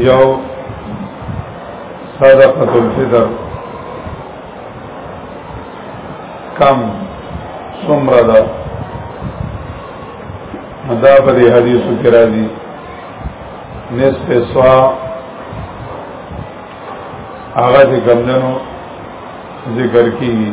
یو صدقه الفطر کم سمره ده دا په دې حدیثو کې راځي نصف سوا هغه چې کمدنو ذکر کیږي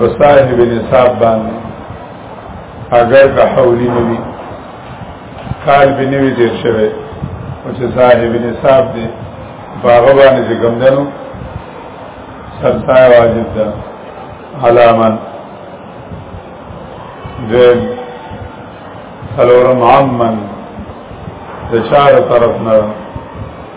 په صاحب نصاب باندې اگر که حولی نوی کال به نوی تیر شوی او چې صاحب نصاب دی باغه باندې چې کوم دنو سرسای واجب ده علامن دیم سلورم عمن د چار طرف نه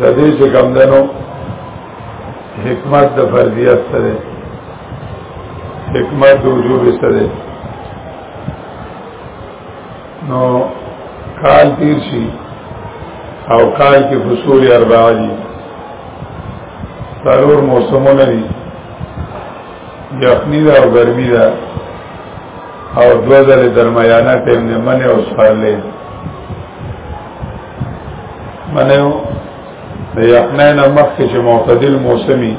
د دې چې کوم دنو حکمت د فرضیت سره حکمت د وجوب سره نو کال تیر شي او کال کې فصول اربعه دي ضرور موسمونه دي یخنی دا او گرمی دا او دوزل درمیانه تیم نمن او سخرلی منه د یخنه نه مخکې چې معتدل موسمي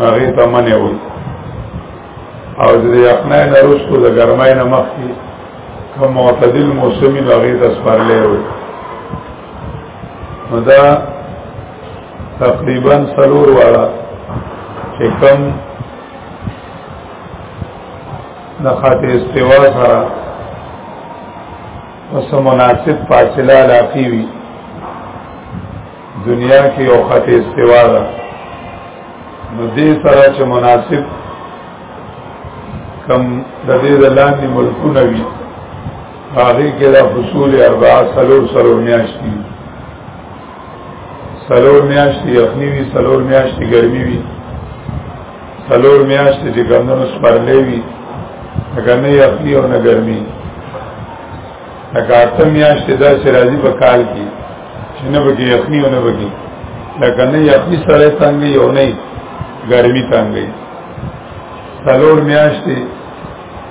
هغه ته منه وي او د یخنه نه وروسته د ګرمای نه مخکې کوم معتدل موسمي هغه ته سپارلې وي نو دا تقریبا سلور والا چې کوم د خاطر استوا سره پس مناسب فاصله علاقی وی دنیا کې یو خط استوا ده نو دې سره چې مناسب کم د دې د لاندې ملکونه وي هغه کې د فصول اربع سلور سلور میاشتي سلور میاشتي یخنی وي سلور میاشتي ګرمي وي سلور میاشتې چې ګندنو سپرلې وي هغه نه یخني او نه ګرمي هغه اته میاشتې دا چې راځي په کال کې چې نه بګي یخني او نه بګي لکه نه یخني سره څنګه یو نه ګرمي څنګه سلور میاشتې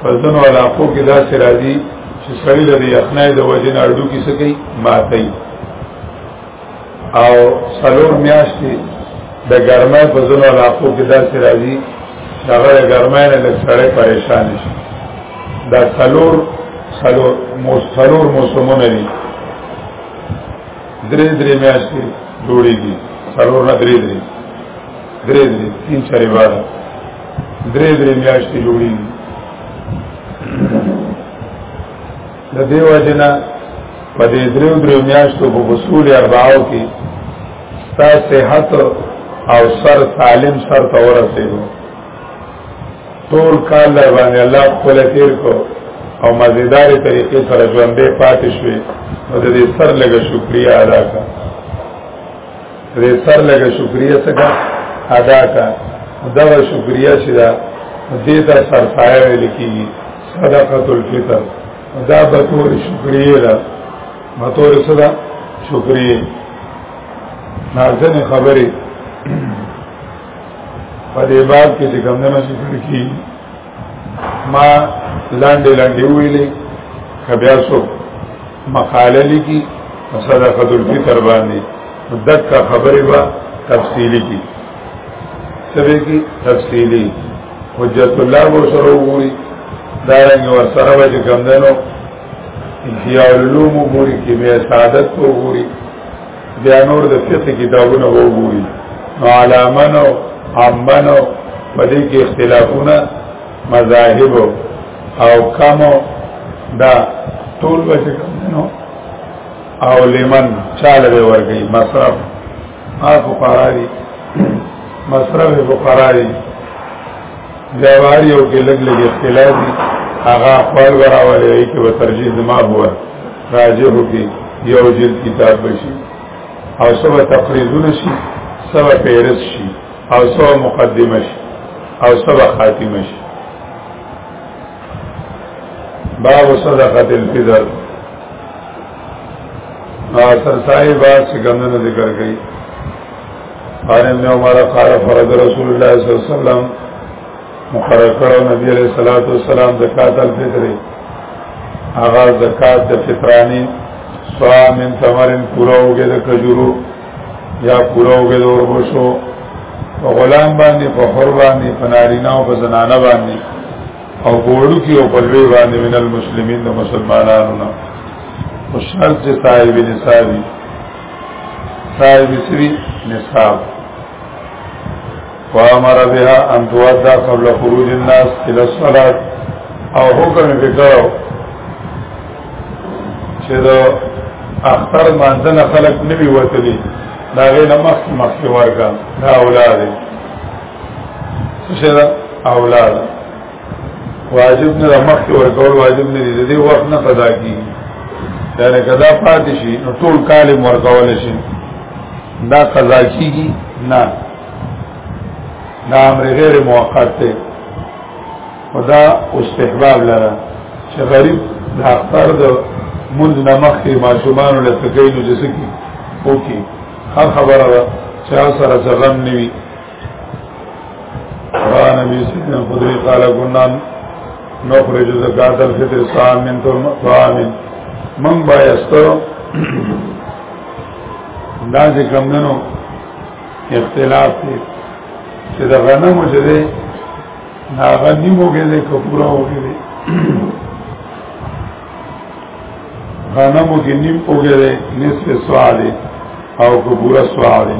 په ځنو علاقو کې دا چې راځي چې سړی د یخنۍ د وجې نه اډو کې سکی ماتای او سلور میاشتې د ګرمۍ په ځلو علاقو کې داسې راځي دغه د ګرمۍ نه لږ سړی پریشان شي دا سلور سلور سلور موسمونه دي درې درې میاشتې جوړېږي سلور نه درې درې درې درې تین چارې بار درې درې میاشتې جوړېږي د دیو جنا په دې درو درو میاشتو په اصول اربعو کې ستا صحت او سر سالم سر ته ورسېږو ټول کال در باندې الله خپل تیر کو او مزیدار طریقې سره ژوندې پاتې شوې او د دې سر لګه شکریا ادا کا د دې سر لګه شکریا څخه ادا کا دا شکریا چې دا دې ته سرسایه ویل کیږي صدقه الفطر دا به تور شکریه ده به تور صدا شکریه نازنې خبرې په دې باب کې چې کوم نه ذکر کی ما لاندې لاندې ویلې کبیا سو مقاله لیکي صدقه الفطر باندې دک خبرې با تفصیلی کی سبه کی تفصیلی حجت الله بو سره وګوري دا رنګ ور سره به کوم دنو احیاء العلوم وګوري کې بیا سعادت وګوري بیا نور د فقه کتابونه وګوري نو علامانو عمانو په دې کې اختلافونه مذاهب او کمو دا ټول به کوم دنو او لمن چاله ورګي مصرف هغه فقرا دي مصرف فقرا دي بیا وار یو کې لګ لګ اختلاف دي هغه خپل براولې کې به ترجیح زما هو راجه هوږي یو جلد کتاب بشي او سبا تقریزونه شي سبا پیرس شي او سبا مقدمه شي او سبا خاتمه شي باب صدقه الفطر سر صاحب چې ګمنه ذکر کړي قال ابن عمر قال فرض رسول الله صلی الله علیه وسلم مقرر کړو نبی علیہ الصلوۃ والسلام زکات الفطر هغه زکات د فطرانی سوا من ثمرن پورا وګه د کجورو یا پورا وګه د اوربشو په غلام باندې په حر باندې په نارینه او په زنانه باندې او ګوړو کې او پلوي باندې من المسلمین د مسلمانانو نه مشال چې صاحب نصابي صاحب سری نصاب وامر بها ان تودع قبل خروج الناس الى الصلاه او حکم وکړو چې دا اختر مانځنه خلق نبی وتلی دا غي نمخ مخ ورګه دا اولاد شرع اولاد واجب نه مخ کې ورکول واجب نه دي دې وخت نه قضا کی یعنی قضا پاتې شي نو ټول کال ورکول شي دا قضا کیږي نه دا امر غیر موقت دی خدا استحباب لره چې غریب د اختر د منځ نه مخکې ماشومان له سکینو جسکی اوکی هر خبره ده چې سره ځغم نیوي قرآن نبی سیدنا خدری قال کنان نخرج زکاة الفطر صاحب من طعام من بایستو دا چې کمدنو اختلاف دی چې د غنمو چې دی ناغه نیمو کې دی که پوره وکې دی غنمو کې نیم وکې دی نصف سوا دی او که پوره سوا دی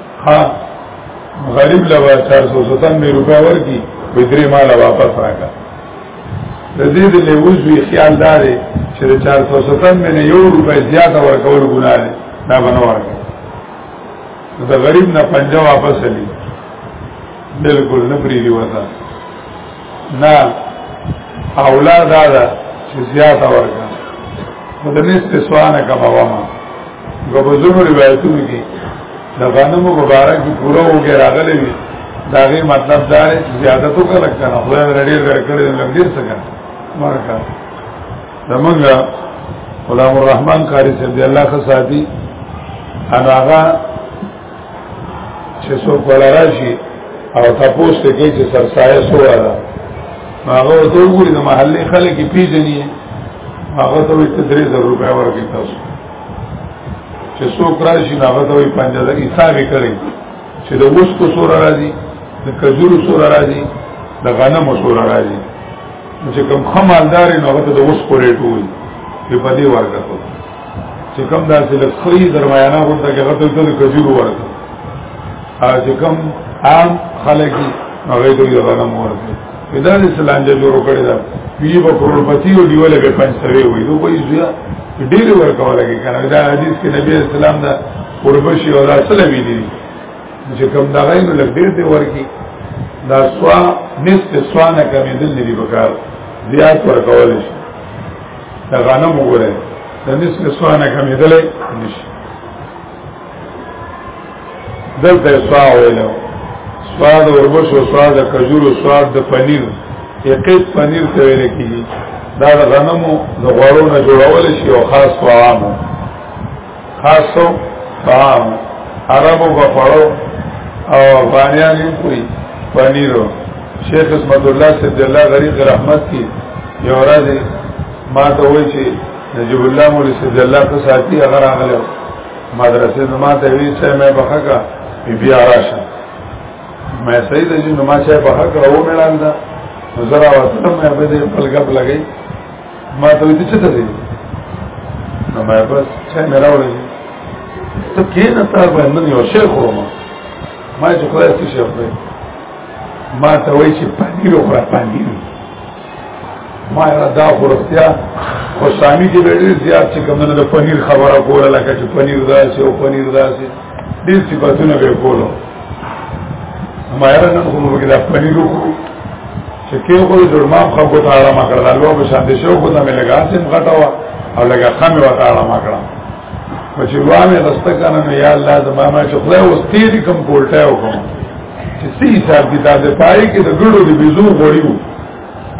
ها غریب لوا 497 روپیا ورکی وې درې مال واپس راکا د دې د لوزوی خیال دار چې 497 مې یو روپیا زیاته ورکول ګناه ده دا بنو ورکا د غریب نه پنځه واپس لې بالکل نه پریږي وتا نه اولاد دا چې زیاته ورکړه د نسبه سوانه کما وما غوځونو روایتونو کې د غنمو مبارک پورا وګه راغلي وي دا غي مطلب دا دی چې زیاته تو کله کنه خو رډي ورکړي د لګیر څنګه مرکا زمونږه غلام الرحمن قاری صاحب دی الله خو ساتي انا هغه چې څوک ولا راشي او تاسو ته کې چې سرسایه سو را هغه ته وګوري د محلي خلک پیژني هغه ته ته درې زره روپیا ورکړي تاسو چې څوک راشي هغه ته 5000 حساب کړي چې د وسکو سور راځي د کجورو سور راځي د غنمو سور راځي چې کوم خمالدار نه هغه ته د وسکو ریټ وي په دې ورکړه چې کوم داسې لږ خري درمیانه غونډه کې غته ته کجورو ورکړه او چې کوم عام خلک هغه ته یو غنم ورکړه دا د سلانجه جوړ کړی دا پیې په کروڑپتی او دیوله به پنځ سوي وي دوی وایي زیا ډېر ورکول کې کنه دا حدیث کې نبی اسلام دا قربشي او رسول وی دي چې کوم دا غي نو لګ ډېر دی ورکی دا سوا نصف سوا نه کمې دل دی په کار زیات ورکول شي دا غنم وګوره د نس نسوانه کمیدلې نشي دلته سوا ویلو سوا د وربشو سوا د کجورو سوا د پنیر یقیت پنیر ته ویل کیږي دا د غنمو د غوړو نه جوړول شي او خاص طعامو خاصو طعام عربو په پړو او افغانیان یې کوي پنیرو شیخ اسمت الله سید الله غریق رحمت کی یو ورځ ما ته وایي چې نجیب الله مولوی سید الله ته ساتي هغه راغله مدرسې نو ما ته وی چې مې بخښه بیا راشه مې صحیح ده چې نو ما چې بخښه راو مې لاندې نظر او تم مې به دې پلګپ لګي ما ته دې څه ته دې نو ما بس څه نه راوړې ته کینه تا باندې یو شی خورم ما چې خدای څه شي خپل ما ته وایي چې پنیر او پنیر ما را دا خورستیا خو سامي کې ډېر زیات چې کوم نه د پنیر خبره کوله لکه چې پنیر داسې او پنیر داسې ډېر صفاتونه به کولو ما یې نه کوم وګړه پنیر وکړو چې کې خو د درمام خلکو ته آرام کړل الله به شان دي شو خو نه مې لګا سم غټوا او لګا خمه وته آرام کړم په چې وامه رسته کنه نو یا الله زما ما چې خدای اوس تیری کوم کوټه وکم چې سي حساب دي تاسو پای کې د ګړو د بيزو غوړیو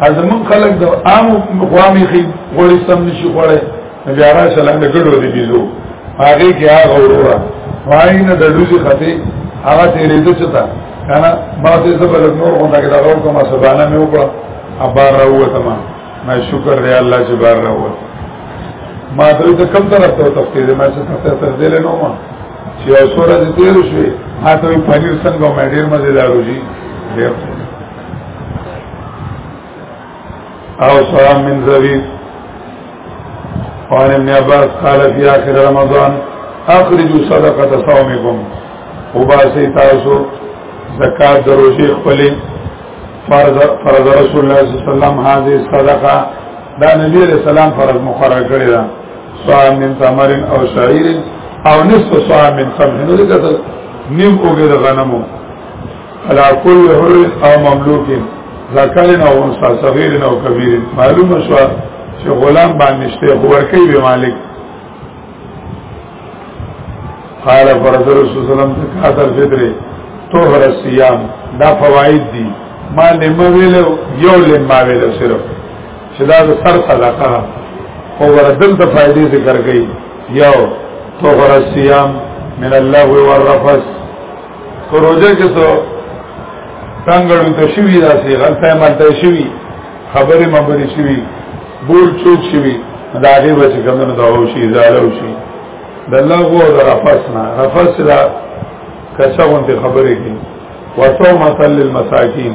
ازمن خلک د عام غوامي خي غوړي سم نشي غوړي بیا را سلام ګډو دی بيزو هغه کې هغه وروره وای نه د لوزي خطي هغه تیرې د چتا کنه ما دې زبر نور غونډه کې دا ورو کومه سبانه مې وکړه ابار راوته ما ما شکر دی الله چې بار راوته ما دوی ته کم طرف ته تفصیل ما څه ته تر دې له نوما چې اوسره دې تیر شوې ما ته پنیر څنګه مې ډیر مزه دارو جی ډیر او سلام من زوی وعن ابن عباس قال في آخر رمضان اخرجوا صدقه صومكم وباسي تاسو زکات دروشي خپل فرض فرض رسول الله صلی الله علیه وسلم هذه صدقه دا نبی علیہ السلام فرض مقرر کړی دا صاع من تمر او شعير او نصف صاع من خمر نو دې کتل نیم اوګه د غنمو علا کل حر او مملوک ذکرن او انسا صغیرن او کبیر معلوم شو چې غلام باندې شته ورکی به مالک قال فرض رسول سلام زکات الفطر طهر الصيام دا فواید دي ما لمه ویل یو لمه ویل صرف چې دا سر صدقه او وردل ته فائدې ذکر کړي یو طهر الصيام من الله والرفث پروژه کې څو څنګهړو ته شوی دا سي غلطه مالته شوی خبره مبري شوی بول چوک شوی دا هغه وجه کومه دا او شي زالو شي د الله هو د رفس نه رفس دا کڅوند خبره کې وسو مثل للمساکین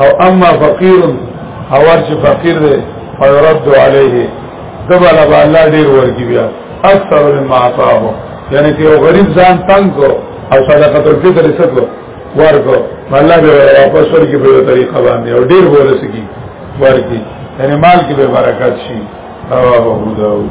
او اما فقیر او چې فقیر دی فیرد علیه دبل با الله ډیر ورکی بیا اکثر مما اعطاه یعنی چې غریب ځان تنگ کو او صدقه تر فطر سکو ورکو الله به واپس ورکی په طریقه باندې او ډیر بوله سکی ورکی یعنی مال کې به برکت شي رواه ابو داود